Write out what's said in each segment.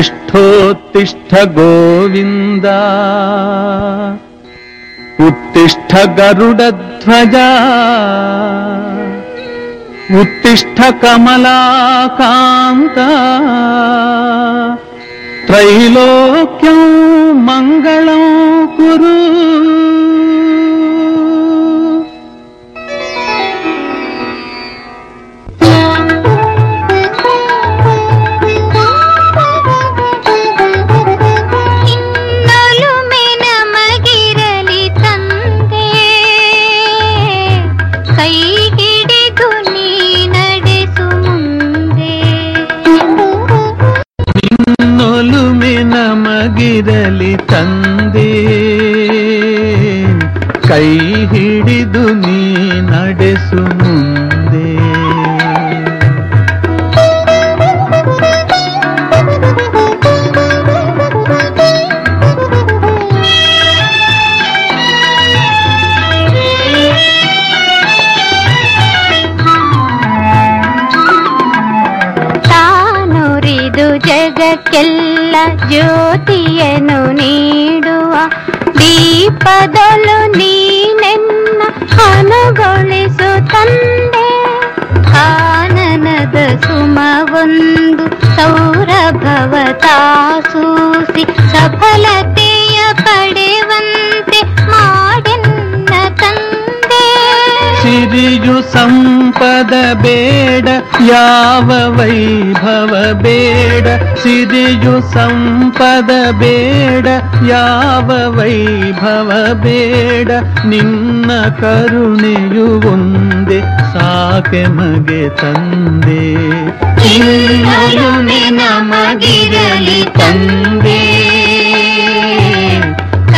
उत्तिष्ठोत्तिष्ठ गोविन्द उत्तिष्ठ गरुडध्वजा उत्तिष्ठ कमलाकान्ता त्रैलोक्यं मङ्गलं कुरु ನಮಗಿರಲಿ ತಂದೆ ಕೈ ಹಿಡಿದು ನೀ ನಡೆಸು ಮುಂದೆ. ತಾನುರಿದು ಜಗಕ್ಕೆಲ್ಲ ಜ್ಯೋತಿಯನ್ನು ನೀಡುವ ದೀಪದಲು ನೀನೆನ್ನ ಅನುಗೊಳಿಸು ತಂದೆ. ಆನನದ ಸುಮವೊಂದು ಸೌರಭವ ತಾಸೂಸಿ ಸಫಲತೆಯ ಪಡೆವಂತೆ ಮಾಡೆನ್ನ ತಂದೆ. ಸಿರಿಯು ಸಂಪದ ಬೇಡ, ಯಾವ ವೈಭವ ಬೇಡ ಸಿರಿಯು ಸಂಪದ ಬೇಡ, ಯಾವ ವೈಭವ ಬೇಡ, ನಿನ್ನ ಕರುಣೆಯು ಒಂದೆ, ಸಾಕೆ ಮಗೆ ತಂದೆ. ನಮಗಿರಲಿ ತಂದೆ.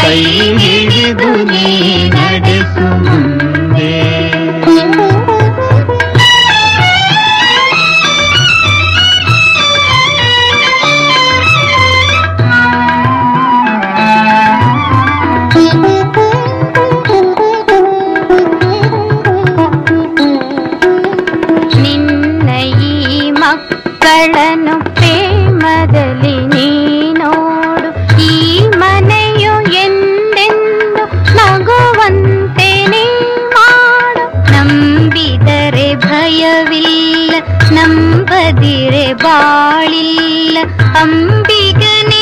ಕೈ ಹಿಡಿದು ನೀ ನಡೆಸು. ಈ ಮಕ್ಕಳನ್ನು ಪ್ರೇಮದಲ್ಲಿ ನೀ ನೋಡು ಈ ಮನೆಯು ಎಂದೆಂದು ನಗುವಂತೆ ನೀ ಮಾಡು ನಂಬಿದರೆ ಭಯವಿಲ್ಲ ನಂಬದಿರೆ ಬಾಳಿಲ್ಲ ಅಂಬಿಗನೆ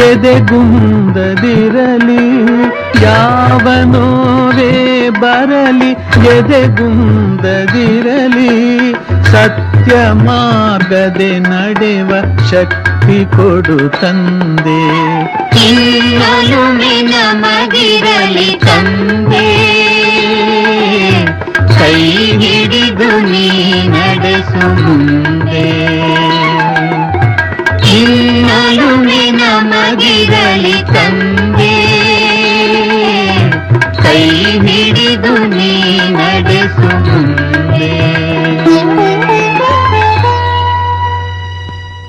ಎದೆಗುಂದದಿರಲಿ ಯಾವ ನೋವೇ ಬರಲಿ, ಎದೆಗುಂದದಿರಲಿ, ಸತ್ಯ ಮಾರ್ಗದೆ ನಡೆವ ಶಕ್ತಿ ಕೊಡು ತಂದೆ. ನಮಗಿರಲಿ ತಂದೆ. ಕೈ ಹಿಡಿದು ನೀ ನಡೆಸು ಮುಂದೆ. ಇನ್ನೊಲುಮೆ ನಮಗಿರಲಿ ತಂದೆ. ಕೈ ಹಿಡಿದು